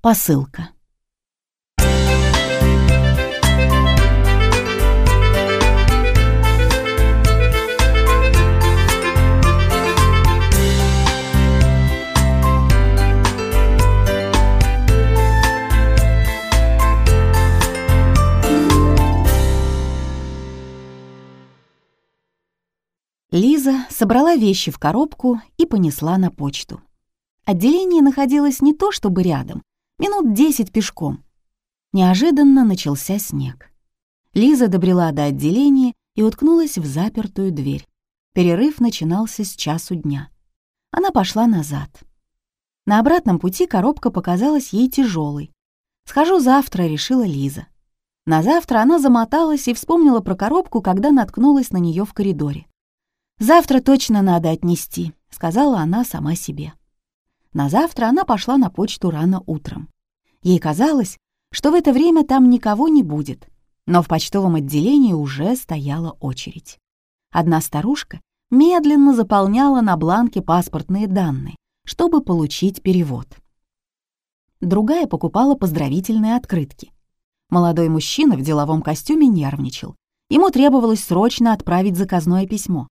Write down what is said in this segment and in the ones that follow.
Посылка. Лиза собрала вещи в коробку и понесла на почту. Отделение находилось не то чтобы рядом, минут десять пешком. Неожиданно начался снег. Лиза добрела до отделения и уткнулась в запертую дверь. Перерыв начинался с часу дня. Она пошла назад. На обратном пути коробка показалась ей тяжелой. «Схожу завтра», — решила Лиза. На завтра она замоталась и вспомнила про коробку, когда наткнулась на нее в коридоре. «Завтра точно надо отнести», — сказала она сама себе. На завтра она пошла на почту рано утром. Ей казалось, что в это время там никого не будет, но в почтовом отделении уже стояла очередь. Одна старушка медленно заполняла на бланке паспортные данные, чтобы получить перевод. Другая покупала поздравительные открытки. Молодой мужчина в деловом костюме нервничал. Ему требовалось срочно отправить заказное письмо.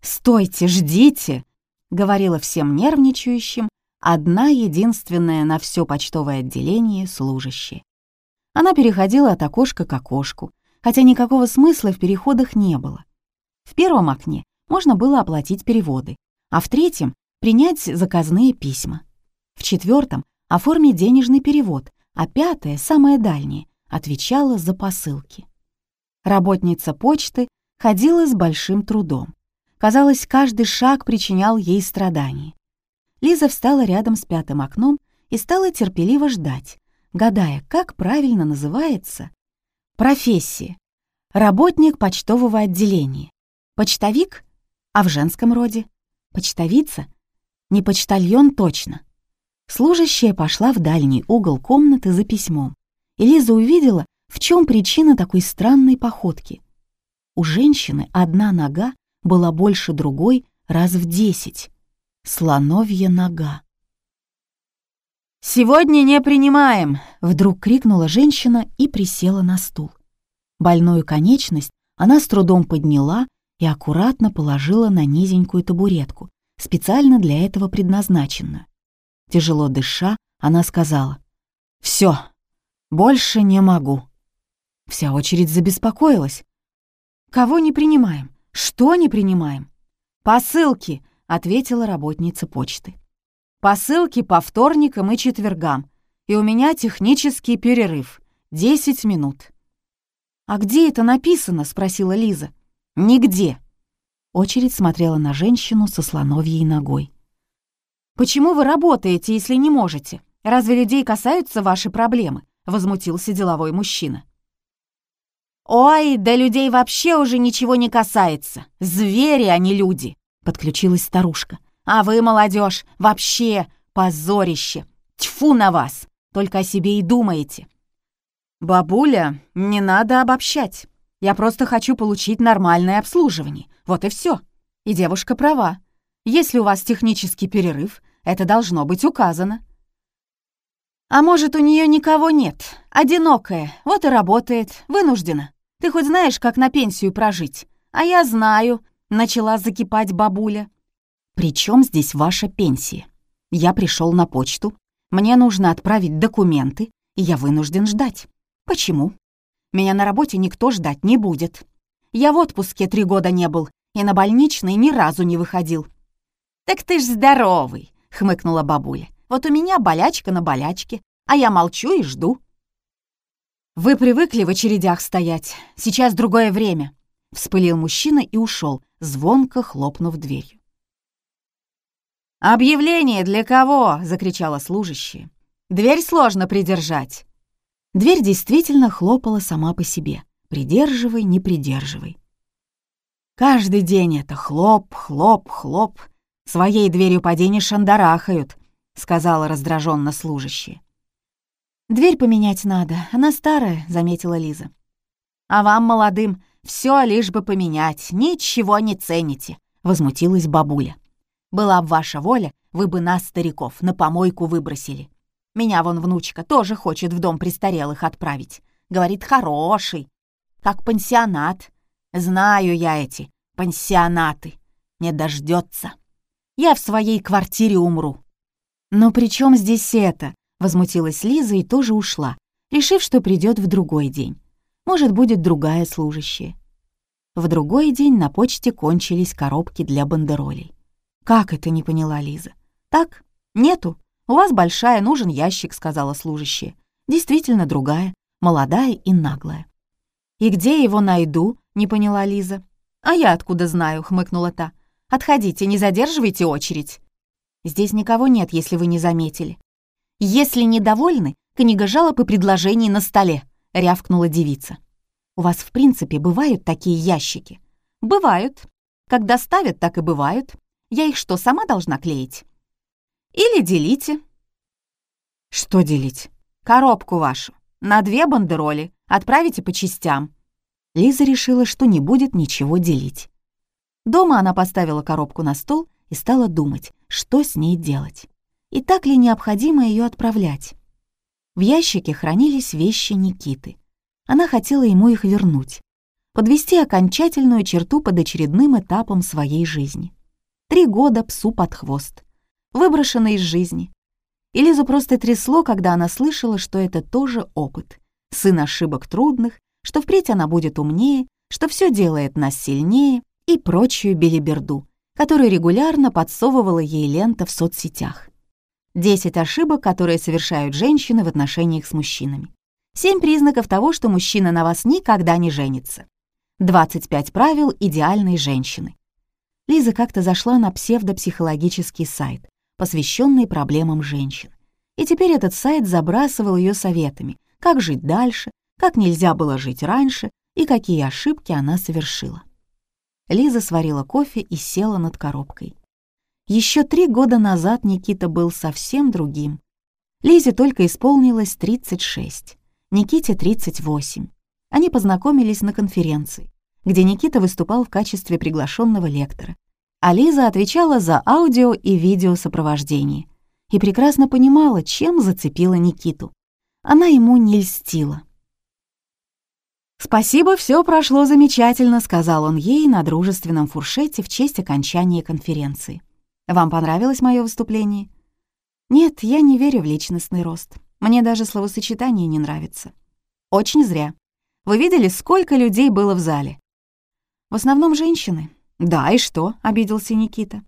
«Стойте, ждите!» — говорила всем нервничающим одна единственная на все почтовое отделение служащая. Она переходила от окошка к окошку, хотя никакого смысла в переходах не было. В первом окне можно было оплатить переводы, а в третьем — принять заказные письма. В четвертом — оформить денежный перевод, а пятое, самое дальнее, отвечала за посылки. Работница почты ходила с большим трудом. Казалось, каждый шаг причинял ей страдания. Лиза встала рядом с пятым окном и стала терпеливо ждать, гадая, как правильно называется профессия. Работник почтового отделения. Почтовик? А в женском роде? Почтовица? Не почтальон точно. Служащая пошла в дальний угол комнаты за письмом, и Лиза увидела, в чем причина такой странной походки. У женщины одна нога была больше другой раз в десять. Слоновья нога. «Сегодня не принимаем!» — вдруг крикнула женщина и присела на стул. Больную конечность она с трудом подняла и аккуратно положила на низенькую табуретку, специально для этого предназначенную. Тяжело дыша, она сказала, «Все, больше не могу». Вся очередь забеспокоилась. «Кого не принимаем? «Что не принимаем?» «Посылки», — ответила работница почты. «Посылки по вторникам и четвергам, и у меня технический перерыв. Десять минут». «А где это написано?» — спросила Лиза. «Нигде». Очередь смотрела на женщину со слоновьей ногой. «Почему вы работаете, если не можете? Разве людей касаются ваши проблемы?» — возмутился деловой мужчина. «Ой, да людей вообще уже ничего не касается. Звери, а не люди», — подключилась старушка. «А вы, молодежь, вообще позорище. Тьфу на вас, только о себе и думаете». «Бабуля, не надо обобщать. Я просто хочу получить нормальное обслуживание. Вот и все. И девушка права. Если у вас технический перерыв, это должно быть указано». «А может, у нее никого нет, одинокая, вот и работает, вынуждена. Ты хоть знаешь, как на пенсию прожить? А я знаю», — начала закипать бабуля. «При чем здесь ваша пенсия? Я пришел на почту, мне нужно отправить документы, и я вынужден ждать. Почему? Меня на работе никто ждать не будет. Я в отпуске три года не был и на больничный ни разу не выходил». «Так ты ж здоровый», — хмыкнула бабуля. «Вот у меня болячка на болячке, а я молчу и жду». «Вы привыкли в очередях стоять. Сейчас другое время», — вспылил мужчина и ушел, звонко хлопнув дверью. «Объявление для кого?» — закричала служащая. «Дверь сложно придержать». Дверь действительно хлопала сама по себе. Придерживай, не придерживай. Каждый день это хлоп, хлоп, хлоп. Своей дверью по день шандарахают, сказала раздраженно служащая. «Дверь поменять надо, она старая», — заметила Лиза. «А вам, молодым, все лишь бы поменять, ничего не цените», — возмутилась бабуля. «Была б ваша воля, вы бы нас, стариков, на помойку выбросили. Меня вон внучка тоже хочет в дом престарелых отправить. Говорит, хороший, как пансионат. Знаю я эти пансионаты. Не дождется. Я в своей квартире умру. Но при чем здесь это? Возмутилась Лиза и тоже ушла, решив, что придет в другой день. Может, будет другая служащая. В другой день на почте кончились коробки для бандеролей. «Как это?» — не поняла Лиза. «Так, нету. У вас большая, нужен ящик», — сказала служащая. «Действительно другая, молодая и наглая». «И где его найду?» — не поняла Лиза. «А я откуда знаю?» — хмыкнула та. «Отходите, не задерживайте очередь». «Здесь никого нет, если вы не заметили». «Если недовольны, книга жалоб и предложений на столе», — рявкнула девица. У вас, в принципе, бывают такие ящики? Бывают. Когда ставят, так и бывают. Я их что, сама должна клеить? Или делите. Что делить? Коробку вашу. На две бандероли. Отправите по частям. Лиза решила, что не будет ничего делить. Дома она поставила коробку на стол и стала думать, что с ней делать. И так ли необходимо ее отправлять? В ящике хранились вещи Никиты — она хотела ему их вернуть, подвести окончательную черту под очередным этапом своей жизни. Три года псу под хвост, выброшенный из жизни. И Лизу просто трясло, когда она слышала, что это тоже опыт. Сын ошибок трудных, что впредь она будет умнее, что все делает нас сильнее и прочую белиберду, которую регулярно подсовывала ей лента в соцсетях. Десять ошибок, которые совершают женщины в отношениях с мужчинами. Семь признаков того, что мужчина на вас никогда не женится. 25 правил идеальной женщины. Лиза как-то зашла на псевдопсихологический сайт, посвященный проблемам женщин. И теперь этот сайт забрасывал ее советами, как жить дальше, как нельзя было жить раньше и какие ошибки она совершила. Лиза сварила кофе и села над коробкой. Еще три года назад Никита был совсем другим. Лизе только исполнилось 36. Никите 38. Они познакомились на конференции, где Никита выступал в качестве приглашенного лектора, а Лиза отвечала за аудио и видеосопровождение и прекрасно понимала, чем зацепила Никиту. Она ему не льстила. «Спасибо, все прошло замечательно», — сказал он ей на дружественном фуршете в честь окончания конференции. «Вам понравилось мое выступление?» «Нет, я не верю в личностный рост. Мне даже словосочетание не нравится. Очень зря. Вы видели, сколько людей было в зале? В основном женщины. Да, и что? Обиделся Никита.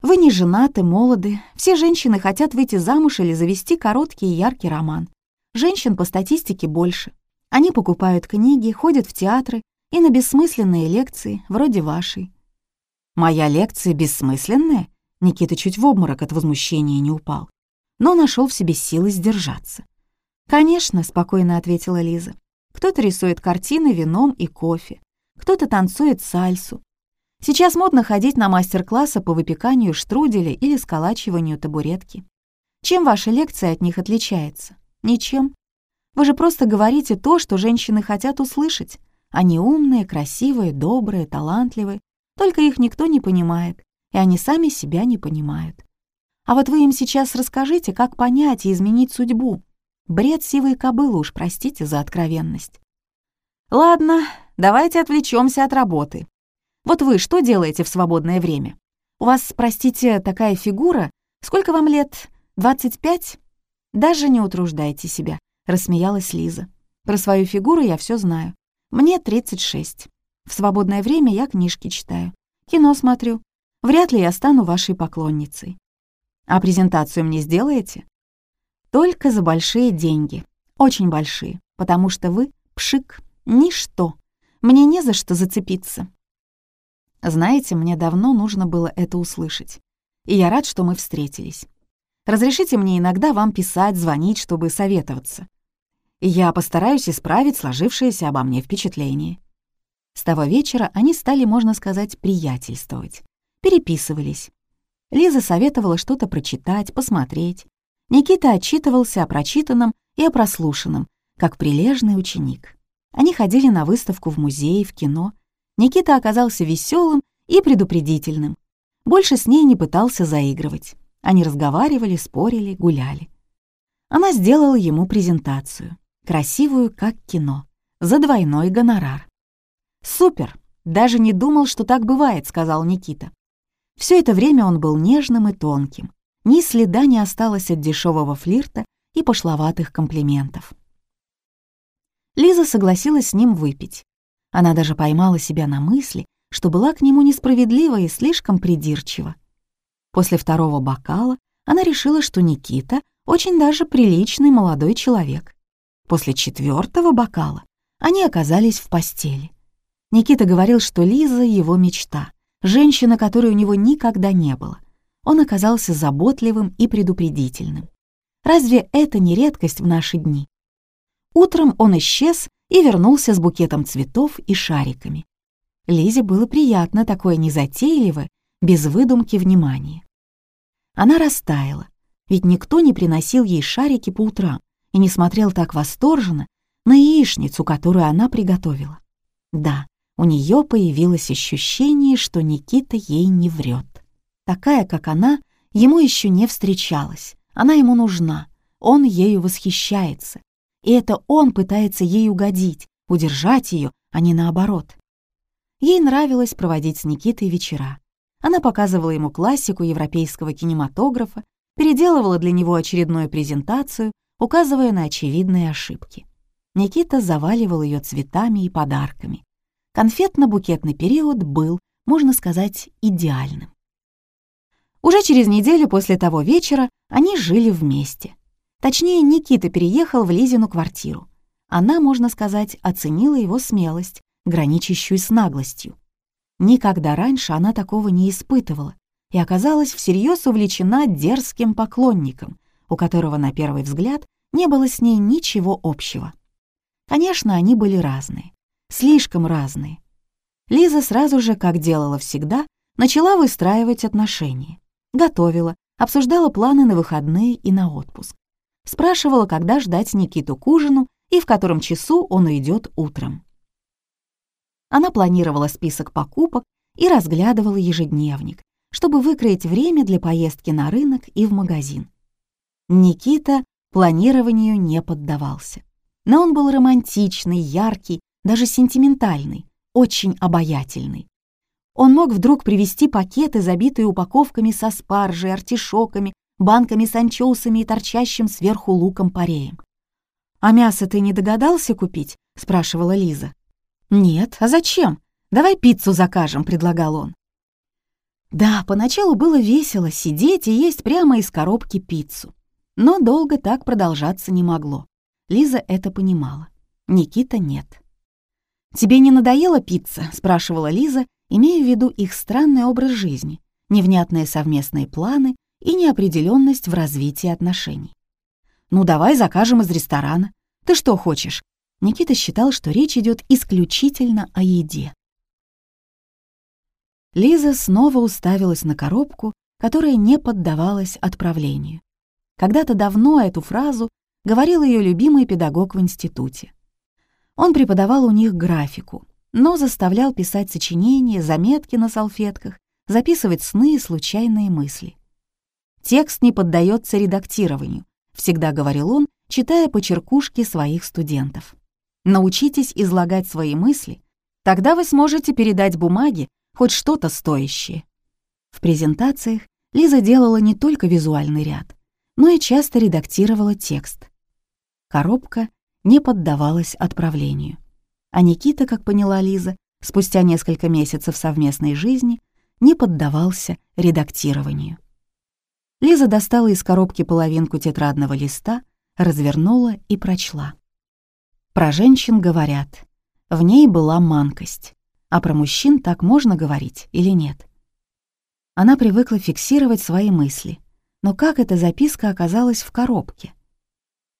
Вы не женаты, молоды. Все женщины хотят выйти замуж или завести короткий и яркий роман. Женщин по статистике больше. Они покупают книги, ходят в театры и на бессмысленные лекции, вроде вашей. «Моя лекция бессмысленная?» Никита чуть в обморок от возмущения не упал но нашел в себе силы сдержаться. «Конечно», — спокойно ответила Лиза. «Кто-то рисует картины вином и кофе, кто-то танцует сальсу. Сейчас модно ходить на мастер-классы по выпеканию штруделя или сколачиванию табуретки. Чем ваша лекция от них отличается? Ничем. Вы же просто говорите то, что женщины хотят услышать. Они умные, красивые, добрые, талантливые, только их никто не понимает, и они сами себя не понимают. А вот вы им сейчас расскажите, как понять и изменить судьбу. Бред сивой кобылы уж, простите за откровенность. Ладно, давайте отвлечемся от работы. Вот вы что делаете в свободное время? У вас, простите, такая фигура. Сколько вам лет? 25? Даже не утруждайте себя, рассмеялась Лиза. Про свою фигуру я все знаю. Мне 36. В свободное время я книжки читаю, кино смотрю. Вряд ли я стану вашей поклонницей. А презентацию мне сделаете? Только за большие деньги. Очень большие. Потому что вы — пшик, ничто. Мне не за что зацепиться. Знаете, мне давно нужно было это услышать. И я рад, что мы встретились. Разрешите мне иногда вам писать, звонить, чтобы советоваться. Я постараюсь исправить сложившееся обо мне впечатление. С того вечера они стали, можно сказать, приятельствовать. Переписывались, Лиза советовала что-то прочитать, посмотреть. Никита отчитывался о прочитанном и о прослушанном, как прилежный ученик. Они ходили на выставку в музее, в кино. Никита оказался веселым и предупредительным. Больше с ней не пытался заигрывать. Они разговаривали, спорили, гуляли. Она сделала ему презентацию, красивую, как кино, за двойной гонорар. «Супер! Даже не думал, что так бывает», — сказал Никита. Все это время он был нежным и тонким. Ни следа не осталось от дешевого флирта и пошловатых комплиментов. Лиза согласилась с ним выпить. Она даже поймала себя на мысли, что была к нему несправедлива и слишком придирчива. После второго бокала она решила, что Никита очень даже приличный молодой человек. После четвертого бокала они оказались в постели. Никита говорил, что Лиза — его мечта, женщина, которой у него никогда не было. Он оказался заботливым и предупредительным. Разве это не редкость в наши дни? Утром он исчез и вернулся с букетом цветов и шариками. Лизе было приятно такое незатейливое, без выдумки внимание. Она растаяла, ведь никто не приносил ей шарики по утрам и не смотрел так восторженно на яичницу, которую она приготовила. Да, у нее появилось ощущение, что Никита ей не врет. Такая, как она, ему еще не встречалась. Она ему нужна, он ею восхищается. И это он пытается ей угодить, удержать ее, а не наоборот. Ей нравилось проводить с Никитой вечера. Она показывала ему классику европейского кинематографа, переделывала для него очередную презентацию, указывая на очевидные ошибки. Никита заваливал ее цветами и подарками. Конфетно-букетный период был, можно сказать, идеальным. Уже через неделю после того вечера они жили вместе. Точнее, Никита переехал в Лизину квартиру. Она, можно сказать, оценила его смелость, граничащую с наглостью. Никогда раньше она такого не испытывала и оказалась всерьез увлечена дерзким поклонником, у которого на первый взгляд не было с ней ничего общего. Конечно, они были разные, слишком разные. Лиза сразу же, как делала всегда, начала выстраивать отношения. Готовила, обсуждала планы на выходные и на отпуск. Спрашивала, когда ждать Никиту к ужину и в котором часу он уйдет утром. Она планировала список покупок и разглядывала ежедневник, чтобы выкроить время для поездки на рынок и в магазин. Никита планированию не поддавался. Но он был романтичный, яркий, даже сентиментальный, очень обаятельный. Он мог вдруг привезти пакеты, забитые упаковками со спаржей, артишоками, банками с анчоусами и торчащим сверху луком-пореем. «А мясо ты не догадался купить?» — спрашивала Лиза. «Нет, а зачем? Давай пиццу закажем», — предлагал он. Да, поначалу было весело сидеть и есть прямо из коробки пиццу. Но долго так продолжаться не могло. Лиза это понимала. Никита нет. «Тебе не надоела пицца?» — спрашивала Лиза, имея в виду их странный образ жизни, невнятные совместные планы и неопределенность в развитии отношений. «Ну давай закажем из ресторана. Ты что хочешь?» Никита считал, что речь идет исключительно о еде. Лиза снова уставилась на коробку, которая не поддавалась отправлению. Когда-то давно эту фразу говорил ее любимый педагог в институте. Он преподавал у них графику, но заставлял писать сочинения, заметки на салфетках, записывать сны и случайные мысли. «Текст не поддается редактированию», — всегда говорил он, читая почеркушки своих студентов. «Научитесь излагать свои мысли, тогда вы сможете передать бумаге хоть что-то стоящее». В презентациях Лиза делала не только визуальный ряд, но и часто редактировала текст. Коробка не поддавалась отправлению. А Никита, как поняла Лиза, спустя несколько месяцев совместной жизни не поддавался редактированию. Лиза достала из коробки половинку тетрадного листа, развернула и прочла. Про женщин говорят, в ней была манкость, а про мужчин так можно говорить или нет? Она привыкла фиксировать свои мысли, но как эта записка оказалась в коробке?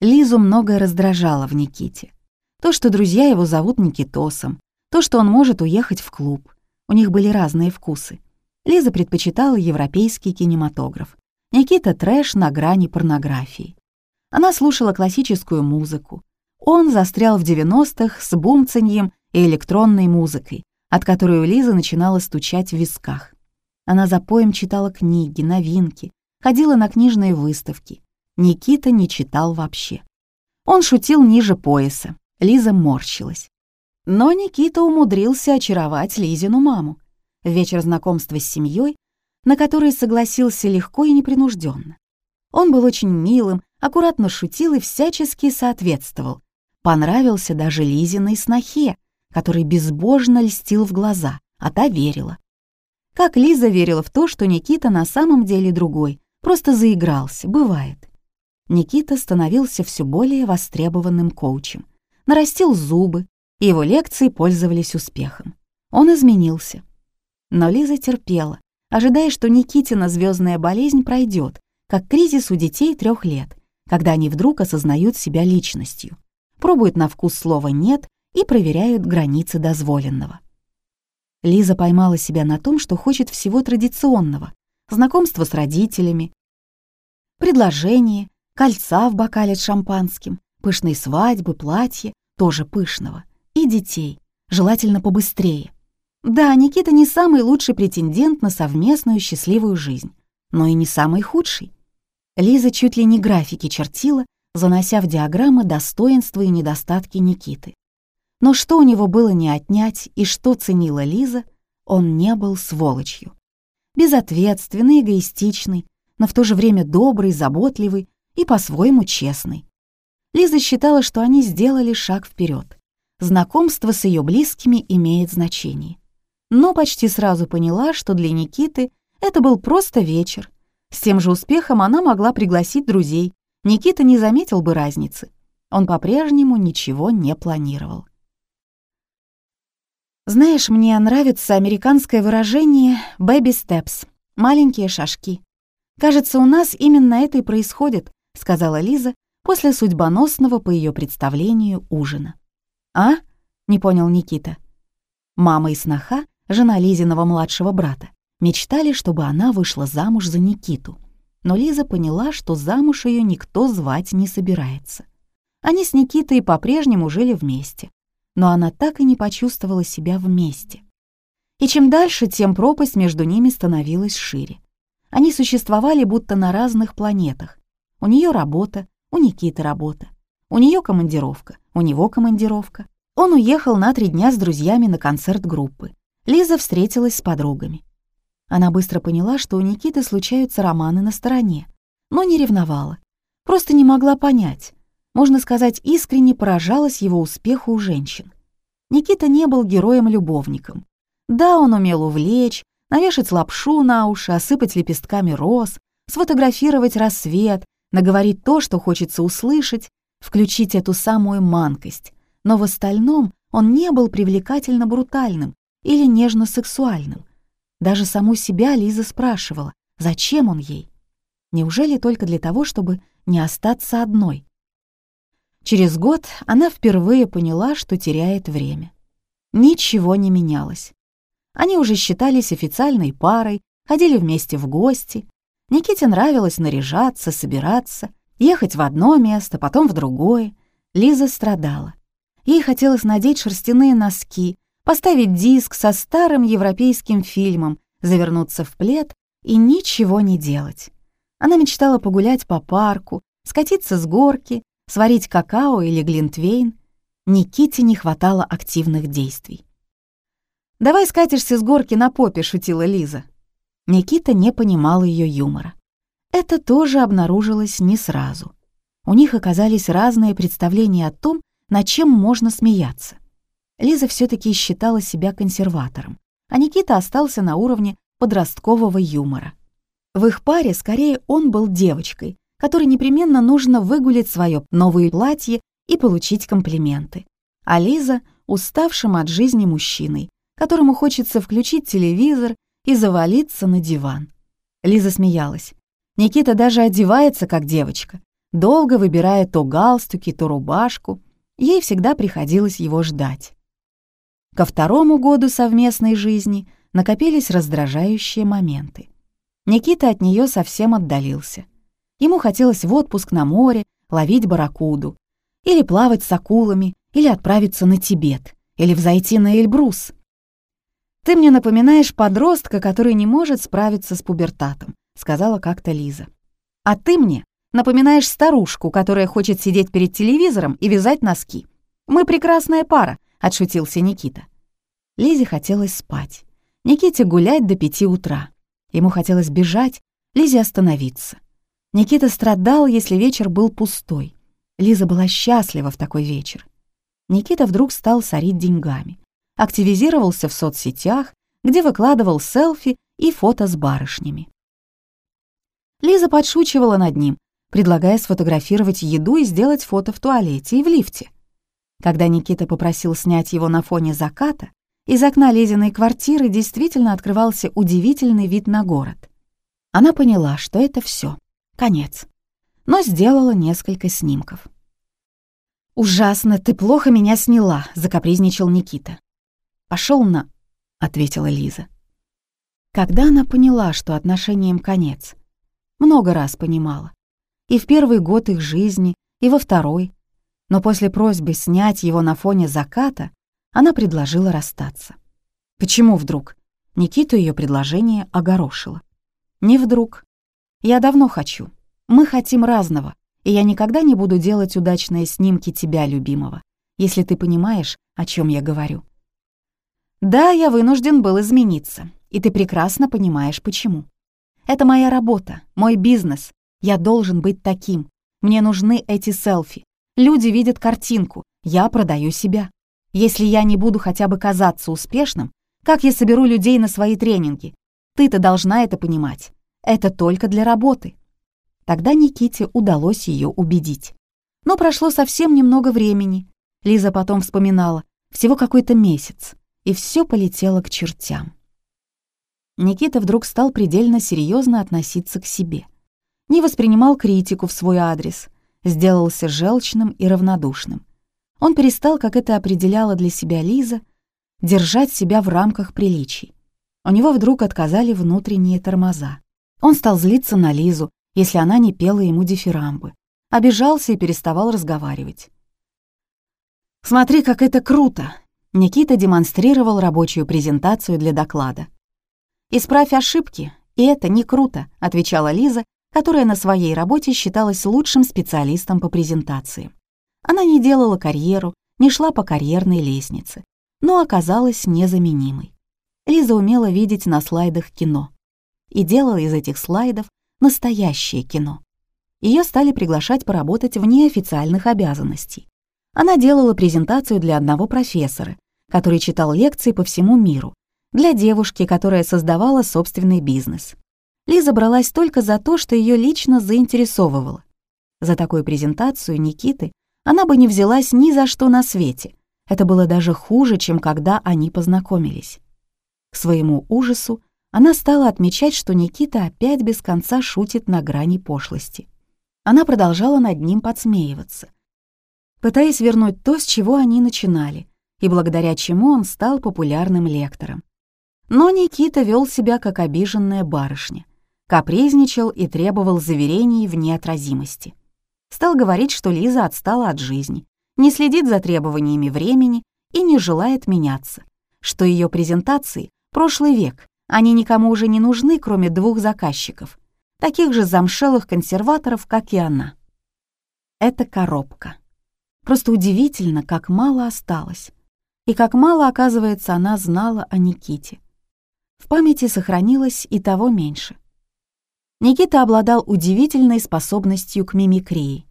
Лизу многое раздражало в Никите. То, что друзья его зовут Никитосом, то, что он может уехать в клуб. У них были разные вкусы. Лиза предпочитала европейский кинематограф. Никита — трэш на грани порнографии. Она слушала классическую музыку. Он застрял в 90-х с бумцаньем и электронной музыкой, от которой у Лизы начинала стучать в висках. Она за поем читала книги, новинки, ходила на книжные выставки. Никита не читал вообще. Он шутил ниже пояса, Лиза морщилась. Но Никита умудрился очаровать Лизину маму. Вечер знакомства с семьей, на который согласился легко и непринужденно. Он был очень милым, аккуратно шутил и всячески соответствовал. Понравился даже Лизиной снохе, который безбожно льстил в глаза, а та верила. Как Лиза верила в то, что Никита на самом деле другой, просто заигрался, бывает. Никита становился все более востребованным коучем, нарастил зубы, и его лекции пользовались успехом. Он изменился. Но Лиза терпела, ожидая, что Никитина звездная болезнь пройдет, как кризис у детей трех лет, когда они вдруг осознают себя личностью, пробуют на вкус слова «нет» и проверяют границы дозволенного. Лиза поймала себя на том, что хочет всего традиционного — знакомства с родителями, предложение, кольца в бокале с шампанским, пышной свадьбы, платье, тоже пышного, и детей, желательно побыстрее. Да, Никита не самый лучший претендент на совместную счастливую жизнь, но и не самый худший. Лиза чуть ли не графики чертила, занося в диаграммы достоинства и недостатки Никиты. Но что у него было не отнять и что ценила Лиза, он не был сволочью. Безответственный, эгоистичный, но в то же время добрый, заботливый и по-своему честный. Лиза считала, что они сделали шаг вперед. Знакомство с ее близкими имеет значение. Но почти сразу поняла, что для Никиты это был просто вечер. С тем же успехом она могла пригласить друзей. Никита не заметил бы разницы. Он по-прежнему ничего не планировал. Знаешь, мне нравится американское выражение «baby steps» — маленькие шажки. Кажется, у нас именно это и происходит, сказала Лиза после судьбоносного, по ее представлению, ужина. А? не понял Никита. Мама и сноха, жена Лизиного младшего брата, мечтали, чтобы она вышла замуж за Никиту. Но Лиза поняла, что замуж ее никто звать не собирается. Они с Никитой по-прежнему жили вместе но она так и не почувствовала себя вместе. И чем дальше, тем пропасть между ними становилась шире. Они существовали будто на разных планетах. У нее работа, у Никиты работа. У нее командировка, у него командировка. Он уехал на три дня с друзьями на концерт группы. Лиза встретилась с подругами. Она быстро поняла, что у Никиты случаются романы на стороне, но не ревновала. Просто не могла понять, можно сказать, искренне поражалась его успеху у женщин. Никита не был героем-любовником. Да, он умел увлечь, навешать лапшу на уши, осыпать лепестками роз, сфотографировать рассвет, наговорить то, что хочется услышать, включить эту самую манкость. Но в остальном он не был привлекательно брутальным или нежно-сексуальным. Даже саму себя Лиза спрашивала, зачем он ей? Неужели только для того, чтобы не остаться одной? Через год она впервые поняла, что теряет время. Ничего не менялось. Они уже считались официальной парой, ходили вместе в гости. Никите нравилось наряжаться, собираться, ехать в одно место, потом в другое. Лиза страдала. Ей хотелось надеть шерстяные носки, поставить диск со старым европейским фильмом, завернуться в плед и ничего не делать. Она мечтала погулять по парку, скатиться с горки, сварить какао или глинтвейн, Никите не хватало активных действий. «Давай скатишься с горки на попе», — шутила Лиза. Никита не понимал ее юмора. Это тоже обнаружилось не сразу. У них оказались разные представления о том, над чем можно смеяться. Лиза все таки считала себя консерватором, а Никита остался на уровне подросткового юмора. В их паре скорее он был девочкой, которой непременно нужно выгулить свое новое платье и получить комплименты. А Лиза — уставшим от жизни мужчиной, которому хочется включить телевизор и завалиться на диван. Лиза смеялась. Никита даже одевается как девочка, долго выбирая то галстуки, то рубашку. Ей всегда приходилось его ждать. Ко второму году совместной жизни накопились раздражающие моменты. Никита от нее совсем отдалился. Ему хотелось в отпуск на море, ловить барракуду, или плавать с акулами, или отправиться на Тибет, или взойти на Эльбрус. «Ты мне напоминаешь подростка, который не может справиться с пубертатом», — сказала как-то Лиза. «А ты мне Напоминаешь старушку, которая хочет сидеть перед телевизором и вязать носки. Мы прекрасная пара», — отшутился Никита. Лизе хотелось спать. Никите гулять до пяти утра. Ему хотелось бежать, Лизе остановиться. Никита страдал, если вечер был пустой. Лиза была счастлива в такой вечер. Никита вдруг стал сорить деньгами. Активизировался в соцсетях, где выкладывал селфи и фото с барышнями. Лиза подшучивала над ним, предлагая сфотографировать еду и сделать фото в туалете и в лифте. Когда Никита попросил снять его на фоне заката, из окна Лизиной квартиры действительно открывался удивительный вид на город. Она поняла, что это все, конец, но сделала несколько снимков. «Ужасно, ты плохо меня сняла», — закапризничал Никита. Пошел на...» — ответила Лиза. Когда она поняла, что отношениям конец? Много раз понимала. И в первый год их жизни, и во второй. Но после просьбы снять его на фоне заката, она предложила расстаться. Почему вдруг? Никиту ее предложение огорошило. Не вдруг. Я давно хочу. Мы хотим разного, и я никогда не буду делать удачные снимки тебя, любимого, если ты понимаешь, о чем я говорю. Да, я вынужден был измениться, и ты прекрасно понимаешь, почему. Это моя работа, мой бизнес. Я должен быть таким. Мне нужны эти селфи. Люди видят картинку, я продаю себя. Если я не буду хотя бы казаться успешным, как я соберу людей на свои тренинги? Ты-то должна это понимать. Это только для работы. Тогда Никите удалось ее убедить. Но прошло совсем немного времени. Лиза потом вспоминала, всего какой-то месяц, и все полетело к чертям. Никита вдруг стал предельно серьезно относиться к себе. Не воспринимал критику в свой адрес, сделался желчным и равнодушным. Он перестал, как это определяла для себя Лиза, держать себя в рамках приличий. У него вдруг отказали внутренние тормоза. Он стал злиться на Лизу, если она не пела ему дифирамбы, обижался и переставал разговаривать. «Смотри, как это круто!» Никита демонстрировал рабочую презентацию для доклада. «Исправь ошибки, и это не круто», — отвечала Лиза, которая на своей работе считалась лучшим специалистом по презентации. Она не делала карьеру, не шла по карьерной лестнице, но оказалась незаменимой. Лиза умела видеть на слайдах кино и делала из этих слайдов настоящее кино. Ее стали приглашать поработать вне официальных обязанностей. Она делала презентацию для одного профессора, который читал лекции по всему миру, для девушки, которая создавала собственный бизнес. Лиза бралась только за то, что ее лично заинтересовывало. За такую презентацию Никиты она бы не взялась ни за что на свете. Это было даже хуже, чем когда они познакомились. К своему ужасу она стала отмечать, что Никита опять без конца шутит на грани пошлости. Она продолжала над ним подсмеиваться, пытаясь вернуть то, с чего они начинали, и благодаря чему он стал популярным лектором. Но Никита вел себя как обиженная барышня, капризничал и требовал заверений в неотразимости. Стал говорить, что Лиза отстала от жизни, не следит за требованиями времени и не желает меняться, что ее презентации — прошлый век, они никому уже не нужны, кроме двух заказчиков, таких же замшелых консерваторов, как и она. Это коробка. Просто удивительно, как мало осталось. И как мало, оказывается, она знала о Никите. В памяти сохранилось и того меньше. Никита обладал удивительной способностью к мимикрии.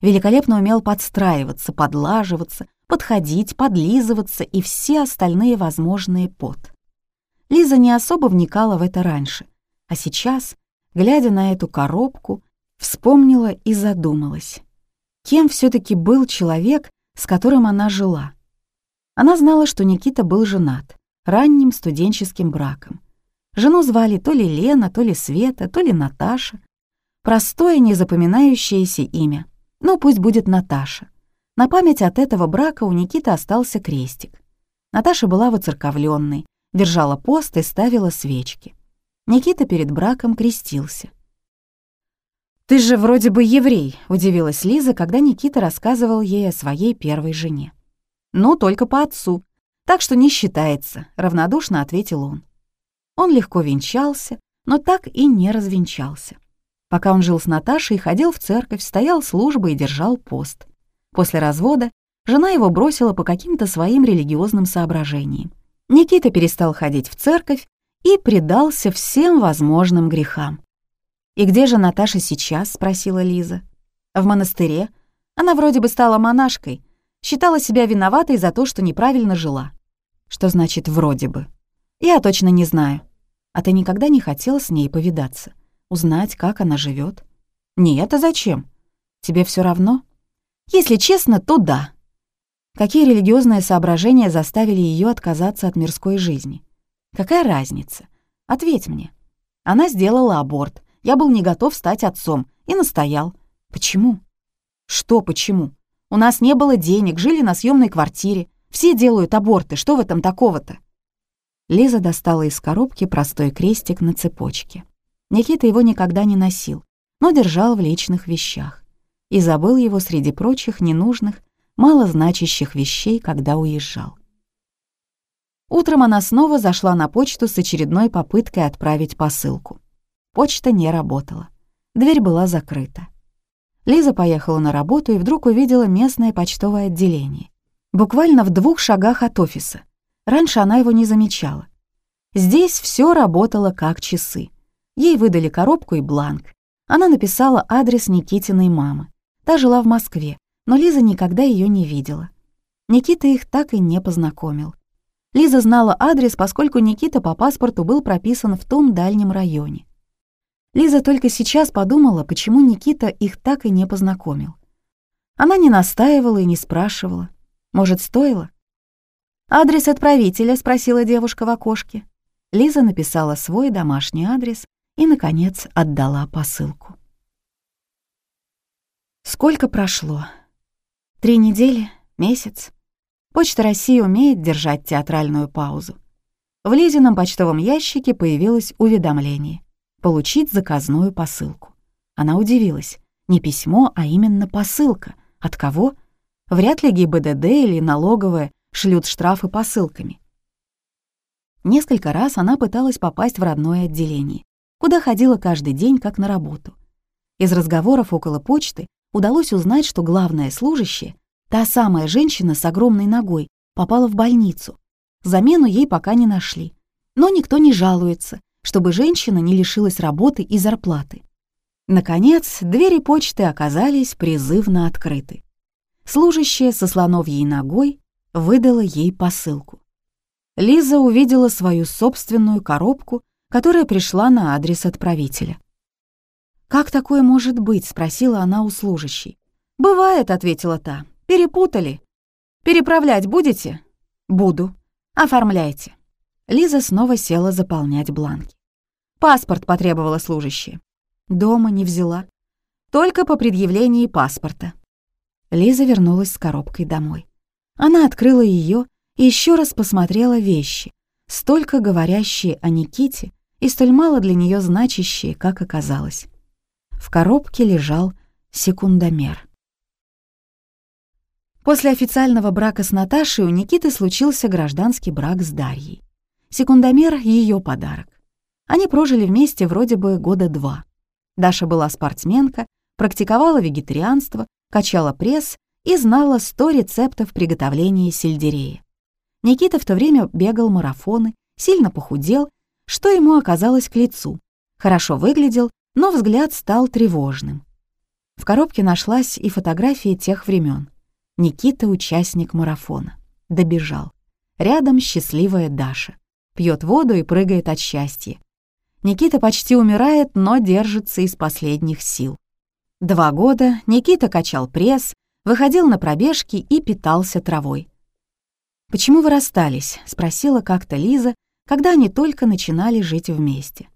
Великолепно умел подстраиваться, подлаживаться, подходить, подлизываться и все остальные возможные под. Лиза не особо вникала в это раньше, а сейчас, глядя на эту коробку, вспомнила и задумалась. Кем все таки был человек, с которым она жила? Она знала, что Никита был женат, ранним студенческим браком. Жену звали то ли Лена, то ли Света, то ли Наташа. Простое, незапоминающееся имя. Ну, пусть будет Наташа. На память от этого брака у Никиты остался крестик. Наташа была воцерковленной, держала пост и ставила свечки. Никита перед браком крестился. «Ты же вроде бы еврей», — удивилась Лиза, когда Никита рассказывал ей о своей первой жене. «Ну, только по отцу, так что не считается», — равнодушно ответил он. Он легко венчался, но так и не развенчался. Пока он жил с Наташей, ходил в церковь, стоял службы и держал пост. После развода жена его бросила по каким-то своим религиозным соображениям. Никита перестал ходить в церковь и предался всем возможным грехам. «И где же Наташа сейчас?» — спросила Лиза. «В монастыре. Она вроде бы стала монашкой, считала себя виноватой за то, что неправильно жила». «Что значит «вроде бы»?» «Я точно не знаю. А ты никогда не хотел с ней повидаться? Узнать, как она живет? «Нет, а зачем? Тебе все равно?» «Если честно, то да». Какие религиозные соображения заставили ее отказаться от мирской жизни? Какая разница? Ответь мне. Она сделала аборт. Я был не готов стать отцом и настоял. Почему? Что почему? У нас не было денег, жили на съемной квартире. Все делают аборты, что в этом такого-то? Лиза достала из коробки простой крестик на цепочке. Никита его никогда не носил, но держал в личных вещах. И забыл его среди прочих ненужных, малозначащих вещей, когда уезжал. Утром она снова зашла на почту с очередной попыткой отправить посылку. Почта не работала. Дверь была закрыта. Лиза поехала на работу и вдруг увидела местное почтовое отделение. Буквально в двух шагах от офиса — Раньше она его не замечала. Здесь все работало как часы. Ей выдали коробку и бланк. Она написала адрес Никитиной мамы. Та жила в Москве, но Лиза никогда ее не видела. Никита их так и не познакомил. Лиза знала адрес, поскольку Никита по паспорту был прописан в том дальнем районе. Лиза только сейчас подумала, почему Никита их так и не познакомил. Она не настаивала и не спрашивала. Может, стоило? «Адрес отправителя?» — спросила девушка в окошке. Лиза написала свой домашний адрес и, наконец, отдала посылку. Сколько прошло? Три недели? Месяц? Почта России умеет держать театральную паузу. В Лизином почтовом ящике появилось уведомление «Получить заказную посылку». Она удивилась. Не письмо, а именно посылка. От кого? Вряд ли ГИБДД или налоговая шлют штрафы посылками. Несколько раз она пыталась попасть в родное отделение, куда ходила каждый день как на работу. Из разговоров около почты удалось узнать, что главная служащая, та самая женщина с огромной ногой, попала в больницу. Замену ей пока не нашли. Но никто не жалуется, чтобы женщина не лишилась работы и зарплаты. Наконец, двери почты оказались призывно открыты. Служащая со слоновьей ногой выдала ей посылку. Лиза увидела свою собственную коробку, которая пришла на адрес отправителя. «Как такое может быть?» — спросила она у служащей. «Бывает», — ответила та. «Перепутали. Переправлять будете?» «Буду. Оформляйте». Лиза снова села заполнять бланки. «Паспорт потребовала служащая. Дома не взяла. Только по предъявлении паспорта». Лиза вернулась с коробкой домой. Она открыла ее и еще раз посмотрела вещи, столько говорящие о Никите и столь мало для нее значащие, как оказалось. В коробке лежал секундомер. После официального брака с Наташей у Никиты случился гражданский брак с Дарьей. Секундомер — ее подарок. Они прожили вместе вроде бы года два. Даша была спортсменка, практиковала вегетарианство, качала пресс и знала 100 рецептов приготовления сельдерея. Никита в то время бегал марафоны, сильно похудел, что ему оказалось к лицу. Хорошо выглядел, но взгляд стал тревожным. В коробке нашлась и фотография тех времен. Никита — участник марафона. Добежал. Рядом счастливая Даша. Пьет воду и прыгает от счастья. Никита почти умирает, но держится из последних сил. Два года Никита качал пресс, выходил на пробежки и питался травой. «Почему вы расстались?» — спросила как-то Лиза, когда они только начинали жить вместе.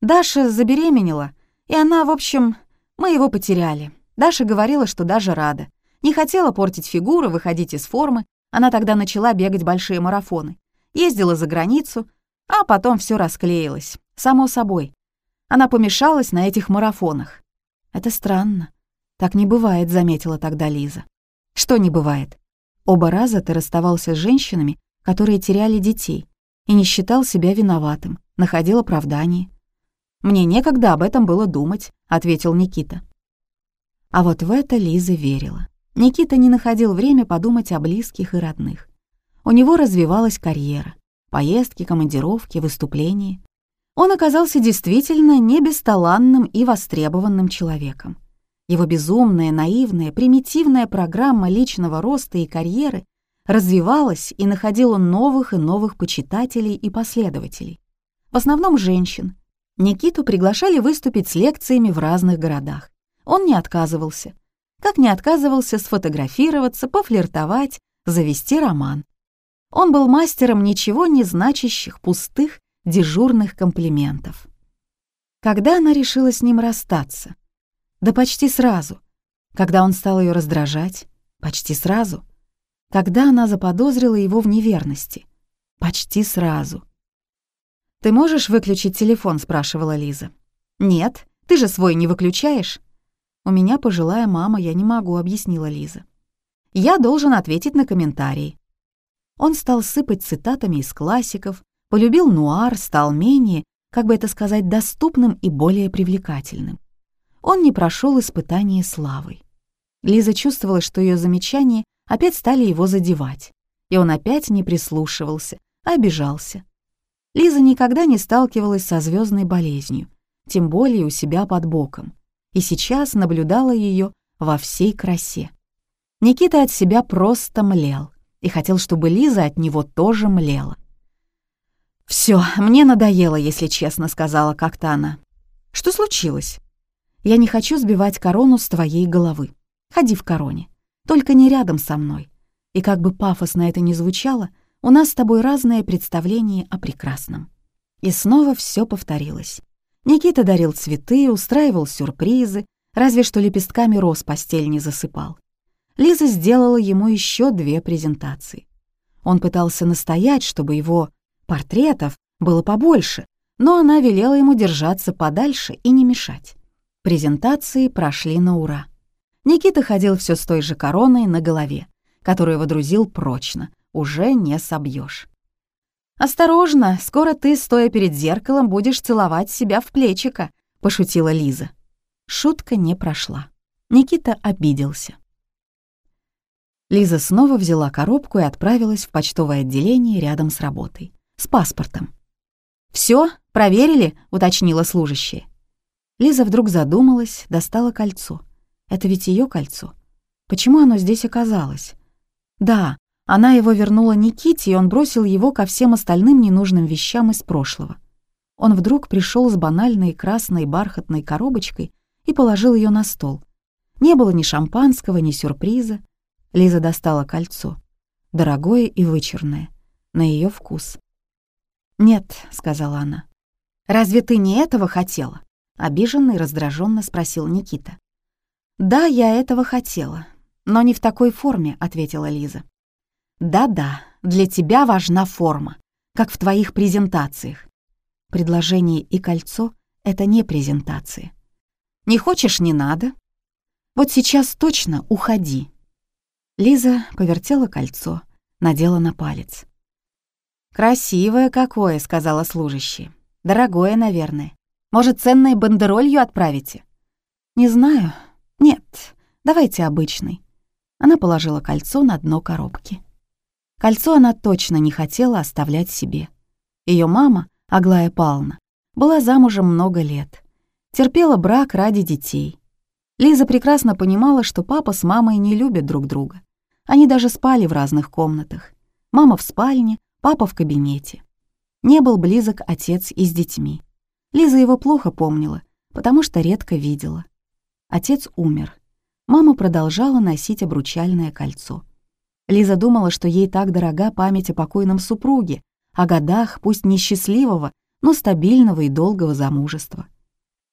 Даша забеременела, и она, в общем, мы его потеряли. Даша говорила, что даже рада. Не хотела портить фигуру, выходить из формы. Она тогда начала бегать большие марафоны. Ездила за границу, а потом все расклеилось. Само собой. Она помешалась на этих марафонах. Это странно. «Так не бывает», — заметила тогда Лиза. «Что не бывает? Оба раза ты расставался с женщинами, которые теряли детей, и не считал себя виноватым, находил оправдание. Мне некогда об этом было думать», — ответил Никита. А вот в это Лиза верила. Никита не находил время подумать о близких и родных. У него развивалась карьера. Поездки, командировки, выступления. Он оказался действительно не бесталанным и востребованным человеком. Его безумная, наивная, примитивная программа личного роста и карьеры развивалась и находила новых и новых почитателей и последователей. В основном женщин. Никиту приглашали выступить с лекциями в разных городах. Он не отказывался. Как не отказывался сфотографироваться, пофлиртовать, завести роман. Он был мастером ничего не значащих, пустых, дежурных комплиментов. Когда она решила с ним расстаться? Да почти сразу. Когда он стал ее раздражать? Почти сразу. Когда она заподозрила его в неверности? Почти сразу. «Ты можешь выключить телефон?» — спрашивала Лиза. «Нет, ты же свой не выключаешь». «У меня пожилая мама, я не могу», — объяснила Лиза. «Я должен ответить на комментарии». Он стал сыпать цитатами из классиков, полюбил нуар, стал менее, как бы это сказать, доступным и более привлекательным. Он не прошел испытание славой. Лиза чувствовала, что ее замечания опять стали его задевать, и он опять не прислушивался, а обижался. Лиза никогда не сталкивалась со звездной болезнью, тем более у себя под боком, и сейчас наблюдала ее во всей красе. Никита от себя просто млел и хотел, чтобы Лиза от него тоже млела. «Всё, мне надоело, если честно», — сказала как-то она. «Что случилось?» «Я не хочу сбивать корону с твоей головы. Ходи в короне, только не рядом со мной. И как бы пафосно это ни звучало, у нас с тобой разное представление о прекрасном». И снова все повторилось. Никита дарил цветы, устраивал сюрпризы, разве что лепестками роз постель не засыпал. Лиза сделала ему еще две презентации. Он пытался настоять, чтобы его портретов было побольше, но она велела ему держаться подальше и не мешать. Презентации прошли на ура. Никита ходил все с той же короной на голове, которую водрузил прочно, уже не собьешь. «Осторожно, скоро ты, стоя перед зеркалом, будешь целовать себя в плечико», — пошутила Лиза. Шутка не прошла. Никита обиделся. Лиза снова взяла коробку и отправилась в почтовое отделение рядом с работой. С паспортом. «Всё, проверили?» — уточнила служащая. Лиза вдруг задумалась, достала кольцо. Это ведь ее кольцо. Почему оно здесь оказалось? Да, она его вернула Никите, и он бросил его ко всем остальным ненужным вещам из прошлого. Он вдруг пришел с банальной красной бархатной коробочкой и положил ее на стол. Не было ни шампанского, ни сюрприза. Лиза достала кольцо. Дорогое и вычурное. На ее вкус. «Нет», — сказала она. «Разве ты не этого хотела?» — обиженно и раздраженно спросил Никита. «Да, я этого хотела, но не в такой форме», — ответила Лиза. Да-да, для тебя важна форма, как в твоих презентациях. Предложение и кольцо — это не презентации. Не хочешь — не надо. Вот сейчас точно уходи. Лиза повертела кольцо, надела на палец. «Красивое какое», — сказала служащая. «Дорогое, наверное. Может, ценной бандеролью отправите?» «Не знаю. Нет, давайте обычный». Она положила кольцо на дно коробки. Кольцо она точно не хотела оставлять себе. Ее мама, Аглая Павловна, была замужем много лет. Терпела брак ради детей. Лиза прекрасно понимала, что папа с мамой не любят друг друга. Они даже спали в разных комнатах. Мама в спальне, папа в кабинете. Не был близок отец и с детьми. Лиза его плохо помнила, потому что редко видела. Отец умер. Мама продолжала носить обручальное кольцо. Лиза думала, что ей так дорога память о покойном супруге, о годах, пусть несчастливого, но стабильного и долгого замужества.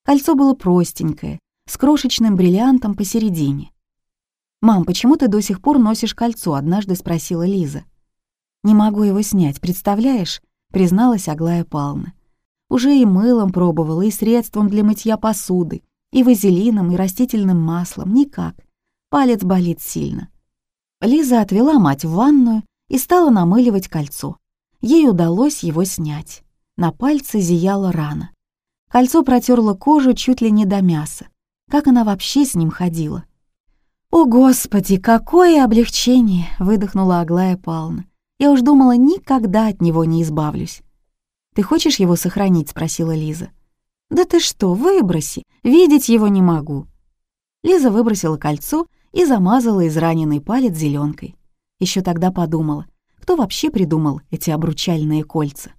Кольцо было простенькое, с крошечным бриллиантом посередине. «Мам, почему ты до сих пор носишь кольцо?» — однажды спросила Лиза. «Не могу его снять, представляешь?» — призналась Аглая Павловна. Уже и мылом пробовала, и средством для мытья посуды, и вазелином, и растительным маслом. Никак. Палец болит сильно. Лиза отвела мать в ванную и стала намыливать кольцо. Ей удалось его снять. На пальце зияла рана. Кольцо протерло кожу чуть ли не до мяса. Как она вообще с ним ходила? «О, Господи, какое облегчение!» — выдохнула Аглая Павловна. «Я уж думала, никогда от него не избавлюсь». «Ты хочешь его сохранить?» — спросила Лиза. «Да ты что, выброси, видеть его не могу». Лиза выбросила кольцо и замазала израненный палец зеленкой. Еще тогда подумала, кто вообще придумал эти обручальные кольца.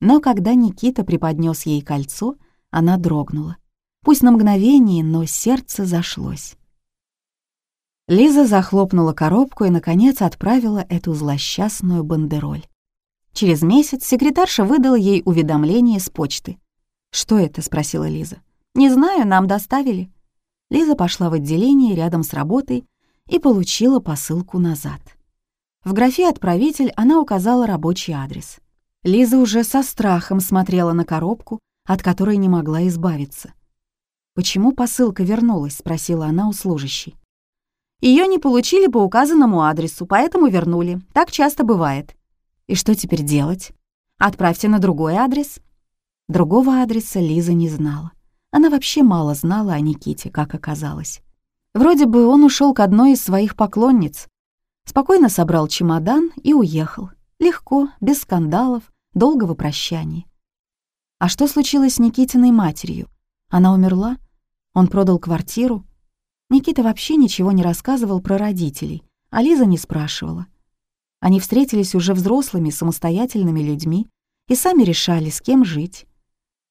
Но когда Никита преподнес ей кольцо, она дрогнула. Пусть на мгновение, но сердце зашлось. Лиза захлопнула коробку и, наконец, отправила эту злосчастную бандероль. Через месяц секретарша выдала ей уведомление с почты. «Что это?» — спросила Лиза. «Не знаю, нам доставили». Лиза пошла в отделение рядом с работой и получила посылку назад. В графе «Отправитель» она указала рабочий адрес. Лиза уже со страхом смотрела на коробку, от которой не могла избавиться. «Почему посылка вернулась?» — спросила она у служащей. Ее не получили по указанному адресу, поэтому вернули. Так часто бывает. И что теперь делать? Отправьте на другой адрес. Другого адреса Лиза не знала. Она вообще мало знала о Никите, как оказалось. Вроде бы он ушел к одной из своих поклонниц. Спокойно собрал чемодан и уехал. Легко, без скандалов, долгого прощания. А что случилось с Никитиной матерью? Она умерла? Он продал квартиру? Никита вообще ничего не рассказывал про родителей, а Лиза не спрашивала. Они встретились уже взрослыми, самостоятельными людьми и сами решали, с кем жить.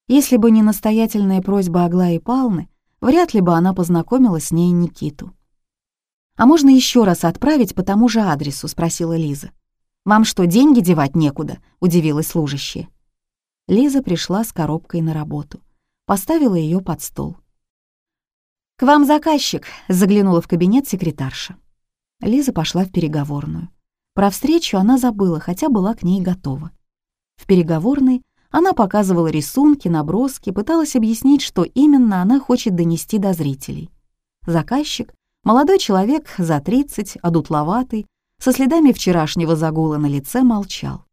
Если бы не настоятельная просьба Аглаи Палны, вряд ли бы она познакомила с ней Никиту. «А можно еще раз отправить по тому же адресу?» — спросила Лиза. «Вам что, деньги девать некуда?» — удивилась служащая. Лиза пришла с коробкой на работу, поставила ее под стол. «К вам заказчик», — заглянула в кабинет секретарша. Лиза пошла в переговорную. Про встречу она забыла, хотя была к ней готова. В переговорной она показывала рисунки, наброски, пыталась объяснить, что именно она хочет донести до зрителей. Заказчик, молодой человек за 30, одутловатый, со следами вчерашнего загула на лице, молчал.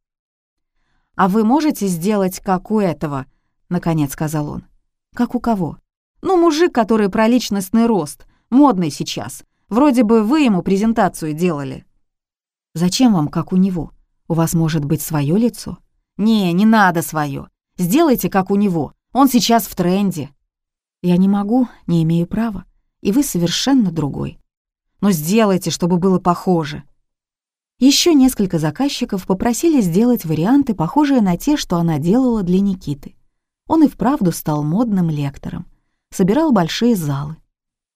«А вы можете сделать, как у этого?» — наконец сказал он. «Как у кого?» Ну, мужик, который про личностный рост, модный сейчас. Вроде бы вы ему презентацию делали. Зачем вам, как у него? У вас может быть свое лицо? Не, не надо свое. Сделайте, как у него. Он сейчас в тренде. Я не могу, не имею права. И вы совершенно другой. Но сделайте, чтобы было похоже. Еще несколько заказчиков попросили сделать варианты, похожие на те, что она делала для Никиты. Он и вправду стал модным лектором собирал большие залы.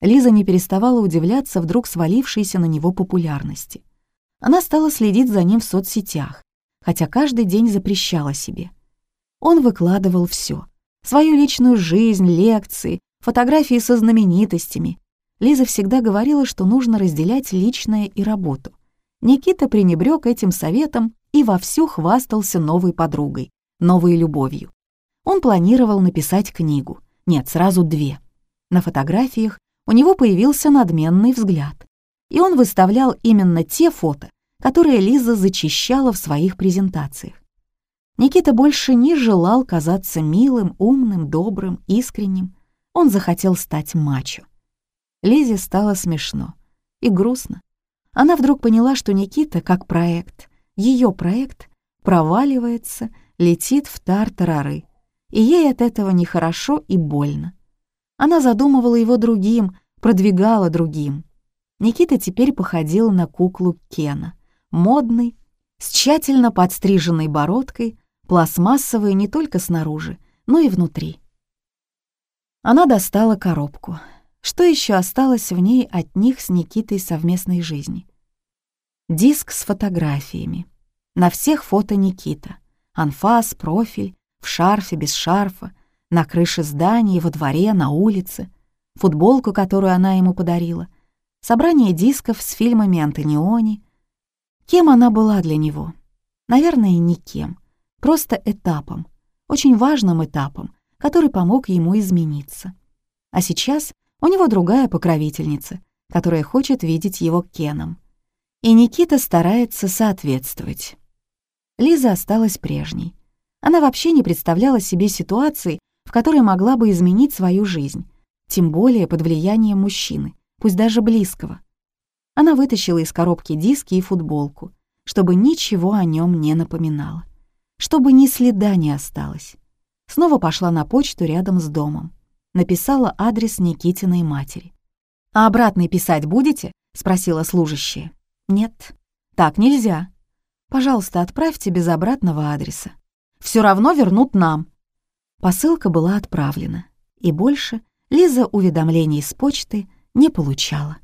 Лиза не переставала удивляться вдруг свалившейся на него популярности. Она стала следить за ним в соцсетях, хотя каждый день запрещала себе. Он выкладывал все: свою личную жизнь, лекции, фотографии со знаменитостями. Лиза всегда говорила, что нужно разделять личное и работу. Никита пренебрег этим советом и вовсю хвастался новой подругой, новой любовью. Он планировал написать книгу — нет, сразу две. На фотографиях у него появился надменный взгляд. И он выставлял именно те фото, которые Лиза зачищала в своих презентациях. Никита больше не желал казаться милым, умным, добрым, искренним. Он захотел стать мачо. Лизе стало смешно и грустно. Она вдруг поняла, что Никита, как проект, ее проект, проваливается, летит в тар-тарары и ей от этого нехорошо и больно. Она задумывала его другим, продвигала другим. Никита теперь походил на куклу Кена, модный, с тщательно подстриженной бородкой, пластмассовой не только снаружи, но и внутри. Она достала коробку. Что еще осталось в ней от них с Никитой совместной жизни? Диск с фотографиями. На всех фото Никита. Анфас, профиль, в шарфе, без шарфа, на крыше здания, во дворе, на улице, футболку, которую она ему подарила, собрание дисков с фильмами Антониони. Кем она была для него? Наверное, никем, просто этапом, очень важным этапом, который помог ему измениться. А сейчас у него другая покровительница, которая хочет видеть его Кеном. И Никита старается соответствовать. Лиза осталась прежней. Она вообще не представляла себе ситуации, в которой могла бы изменить свою жизнь, тем более под влиянием мужчины, пусть даже близкого. Она вытащила из коробки диски и футболку, чтобы ничего о нем не напоминало, чтобы ни следа не осталось. Снова пошла на почту рядом с домом. Написала адрес Никитиной матери. «А обратный писать будете?» — спросила служащая. «Нет, так нельзя. Пожалуйста, отправьте без обратного адреса. Все равно вернут нам». Посылка была отправлена, и больше Лиза уведомлений с почты не получала.